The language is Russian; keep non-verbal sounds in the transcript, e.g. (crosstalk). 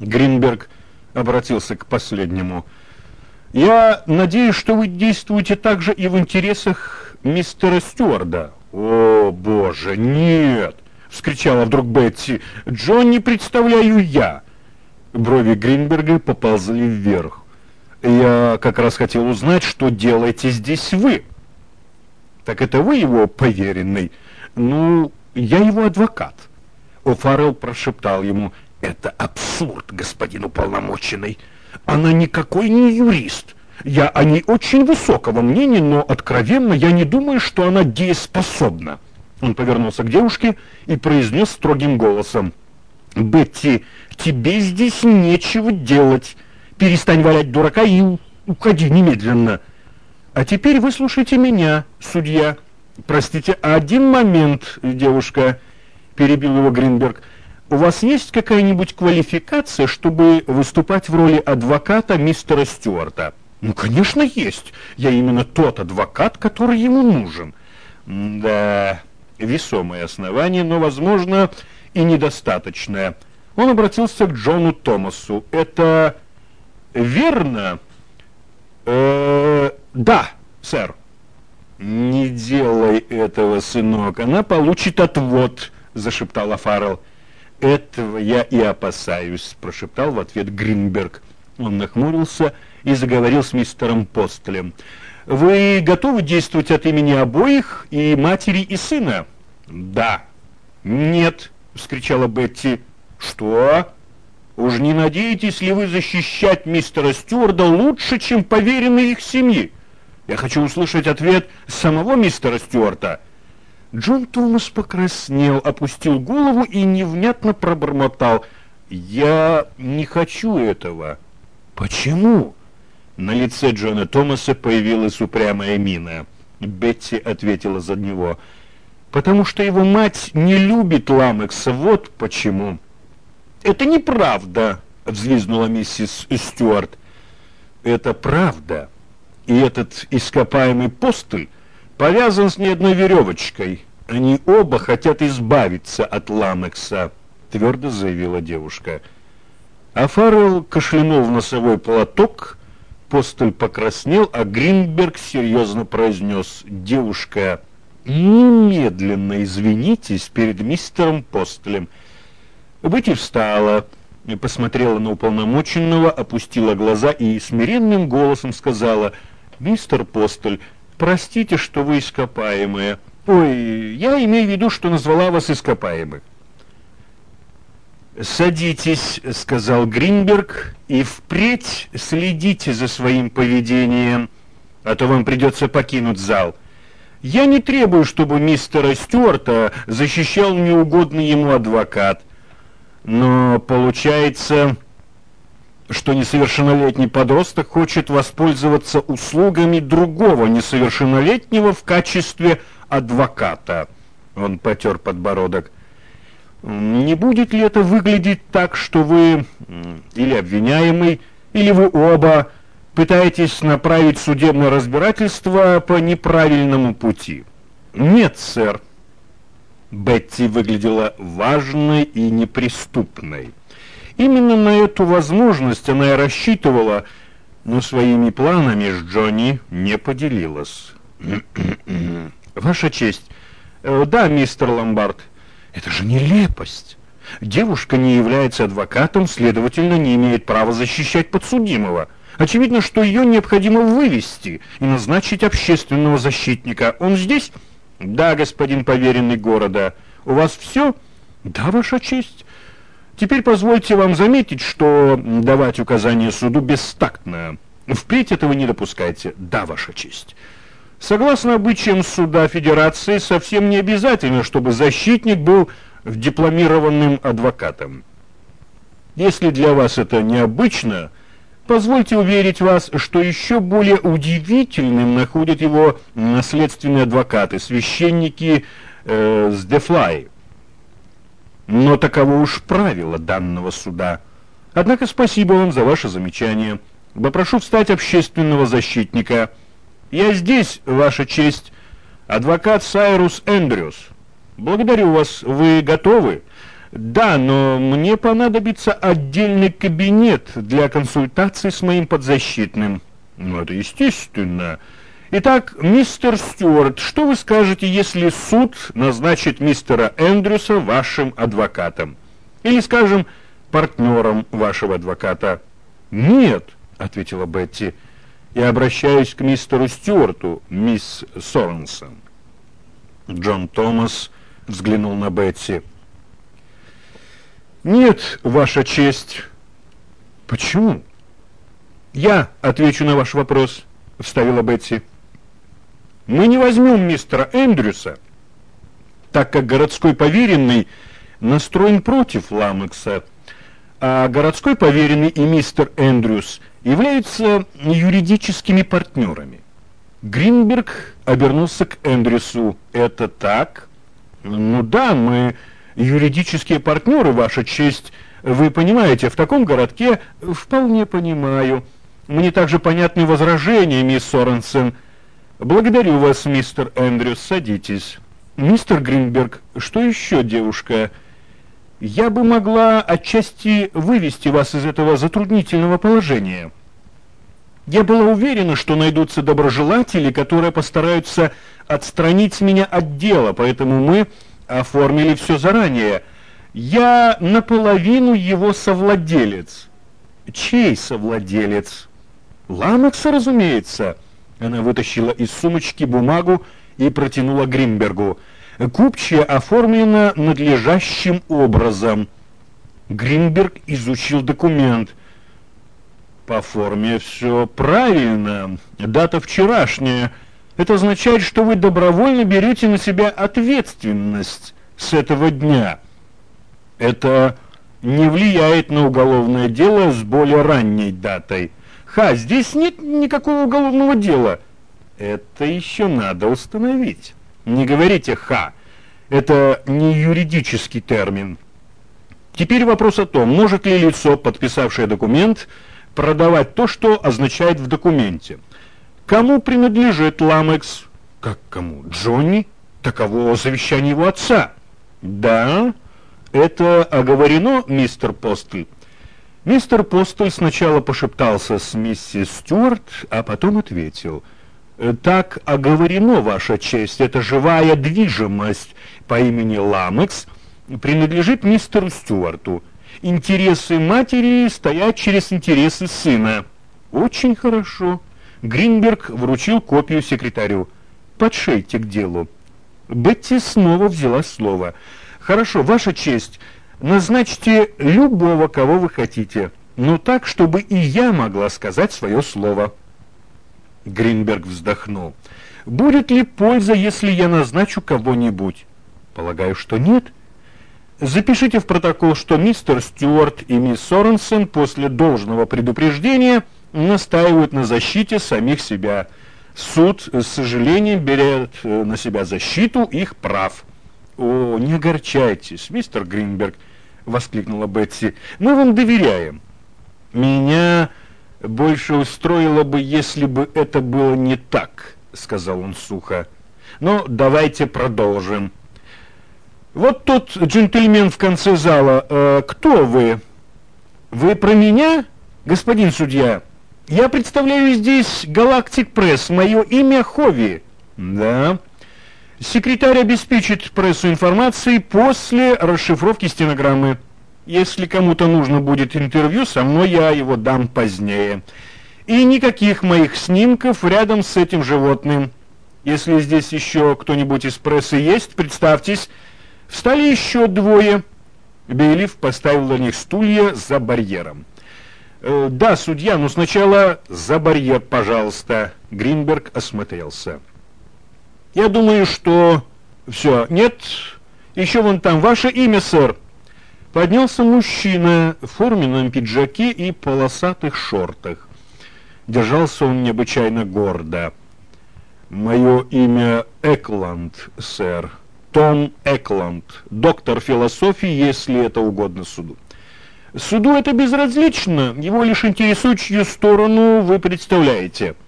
Гринберг обратился к последнему. «Я надеюсь, что вы действуете также и в интересах мистера Стюарда». «О, боже, нет!» — вскричала вдруг Бетси. «Джонни представляю я!» Брови Гринберга поползли вверх. «Я как раз хотел узнать, что делаете здесь вы». «Так это вы его поверенный?» «Ну, я его адвокат». О'Фаррелл прошептал ему, «Это абсурд, господин уполномоченный. Она никакой не юрист. Я о ней очень высокого мнения, но откровенно я не думаю, что она дееспособна». Он повернулся к девушке и произнес строгим голосом, «Бетти, тебе здесь нечего делать. Перестань валять дурака и уходи немедленно. А теперь выслушайте меня, судья». «Простите, один момент, девушка», — перебил его Гринберг, — у вас есть какая-нибудь квалификация, чтобы выступать в роли адвоката мистера Стюарта? Ну, конечно, есть. Я именно тот адвокат, который ему нужен. Да, весомое основание, но, возможно, и недостаточное. Он обратился к Джону Томасу. Это верно? Э -э да, сэр. Не делай этого, сынок. Она получит отвод, зашептала Фаррелл. «Этого я и опасаюсь», — прошептал в ответ Гринберг. Он нахмурился и заговорил с мистером Постелем. «Вы готовы действовать от имени обоих, и матери, и сына?» «Да». «Нет», — вскричала Бетти. «Что? Уж не надеетесь ли вы защищать мистера Стюарда лучше, чем поверенный их семьи? Я хочу услышать ответ самого мистера Стюарта». Джон Томас покраснел, опустил голову и невнятно пробормотал. «Я не хочу этого». «Почему?» На лице Джона Томаса появилась упрямая мина. Бетти ответила за него. «Потому что его мать не любит Ламекса, вот почему». «Это неправда», — взвизгнула миссис Стюарт. «Это правда. И этот ископаемый постыль повязан с ней одной веревочкой. Они оба хотят избавиться от Ламекса, твердо заявила девушка. А Фаррелл кашлянул в носовой платок, постель покраснел, а Гринберг серьезно произнес, «Девушка, немедленно извинитесь перед мистером Постелем». Бетти встала, посмотрела на уполномоченного, опустила глаза и смиренным голосом сказала, «Мистер Постель, Простите, что вы ископаемые. Ой, я имею в виду, что назвала вас ископаемой. «Садитесь», — сказал Гринберг, — «и впредь следите за своим поведением, а то вам придется покинуть зал. Я не требую, чтобы мистера Стюарта защищал неугодный ему адвокат, но получается...» что несовершеннолетний подросток хочет воспользоваться услугами другого несовершеннолетнего в качестве адвоката. Он потер подбородок. Не будет ли это выглядеть так, что вы или обвиняемый, или вы оба пытаетесь направить судебное разбирательство по неправильному пути? Нет, сэр. Бетти выглядела важной и неприступной. Именно на эту возможность она и рассчитывала, но своими планами с Джонни не поделилась. (clears throat) «Ваша честь». Э, «Да, мистер Ломбард». «Это же нелепость. Девушка не является адвокатом, следовательно, не имеет права защищать подсудимого. Очевидно, что ее необходимо вывести и назначить общественного защитника. Он здесь?» «Да, господин поверенный города. У вас все?» «Да, ваша честь». Теперь позвольте вам заметить, что давать указания суду бестактно. Впредь этого не допускайте. Да, Ваша честь. Согласно обычаям суда Федерации, совсем не обязательно, чтобы защитник был дипломированным адвокатом. Если для вас это необычно, позвольте уверить вас, что еще более удивительным находят его наследственные адвокаты, священники э, с Дефлай. Но таково уж правило данного суда. Однако спасибо вам за ваше замечание. Попрошу встать общественного защитника. Я здесь, ваша честь, адвокат Сайрус Эндрюс. Благодарю вас. Вы готовы? Да, но мне понадобится отдельный кабинет для консультации с моим подзащитным. Ну, это естественно. Итак, мистер Стюарт, что вы скажете, если суд назначит мистера Эндрюса вашим адвокатом? Или, скажем, партнером вашего адвоката? Нет, ответила Бетти. Я обращаюсь к мистеру Стюарту, мисс Соренсон. Джон Томас взглянул на Бетти. «Нет, Ваша честь». «Почему?» «Я отвечу на ваш вопрос», — вставила Бетти. «Мы не возьмем мистера Эндрюса, так как городской поверенный настроен против Ламекса, а городской поверенный и мистер Эндрюс являются юридическими партнерами». Гринберг обернулся к Эндрюсу. «Это так?» «Ну да, мы юридические партнеры, Ваша честь. Вы понимаете, в таком городке вполне понимаю. Мне также понятны возражения, мисс Соренсен. Благодарю вас, мистер Эндрюс, садитесь. Мистер Гринберг, что еще, девушка? Я бы могла отчасти вывести вас из этого затруднительного положения». Я была уверена, что найдутся доброжелатели, которые постараются отстранить меня от дела, поэтому мы оформили все заранее. Я наполовину его совладелец. Чей совладелец? Ламекса, разумеется. Она вытащила из сумочки бумагу и протянула Гримбергу. Купчая оформлена надлежащим образом. Гринберг изучил документ. По форме все правильно. Дата вчерашняя. Это означает, что вы добровольно берете на себя ответственность с этого дня. Это не влияет на уголовное дело с более ранней датой. Ха, здесь нет никакого уголовного дела. Это еще надо установить. Не говорите «ха». Это не юридический термин. Теперь вопрос о том, может ли лицо, подписавшее документ, продавать то, что означает в документе. Кому принадлежит Ламекс? Как кому? Джонни? Таково завещание его отца. Да, это оговорено, мистер Постль. Мистер Постль сначала пошептался с миссис Стюарт, а потом ответил. Так оговорено, ваша честь, это живая движимость по имени Ламекс принадлежит мистеру Стюарту интересы матери стоят через интересы сына. Очень хорошо. Гринберг вручил копию секретарю. Подшейте к делу. Бетти снова взяла слово. Хорошо, ваша честь, назначьте любого, кого вы хотите, но так, чтобы и я могла сказать свое слово. Гринберг вздохнул. Будет ли польза, если я назначу кого-нибудь? Полагаю, что нет. Запишите в протокол, что мистер Стюарт и мисс Соренсен после должного предупреждения настаивают на защите самих себя. Суд с сожалением берет э, на себя защиту их прав. «О, не огорчайтесь, мистер Гринберг», — воскликнула Бетси. «Мы вам доверяем». «Меня больше устроило бы, если бы это было не так», — сказал он сухо. «Но давайте продолжим». Вот тот джентльмен в конце зала. Э, кто вы? Вы про меня, господин судья? Я представляю здесь Галактик Пресс. Мое имя Хови. Да. Секретарь обеспечит прессу информацией после расшифровки стенограммы. Если кому-то нужно будет интервью со мной, я его дам позднее. И никаких моих снимков рядом с этим животным. Если здесь еще кто-нибудь из прессы есть, представьтесь, Встали еще двое. Бейлиф поставил на них стулья за барьером. «Э, «Да, судья, но сначала за барьер, пожалуйста». Гринберг осмотрелся. «Я думаю, что...» «Все, нет, еще вон там ваше имя, сэр». Поднялся мужчина в форменном пиджаке и полосатых шортах. Держался он необычайно гордо. «Мое имя Экланд, сэр», том Экланд, доктор философии, если это угодно суду. Суду это безразлично, его лишь интересует, сторону вы представляете –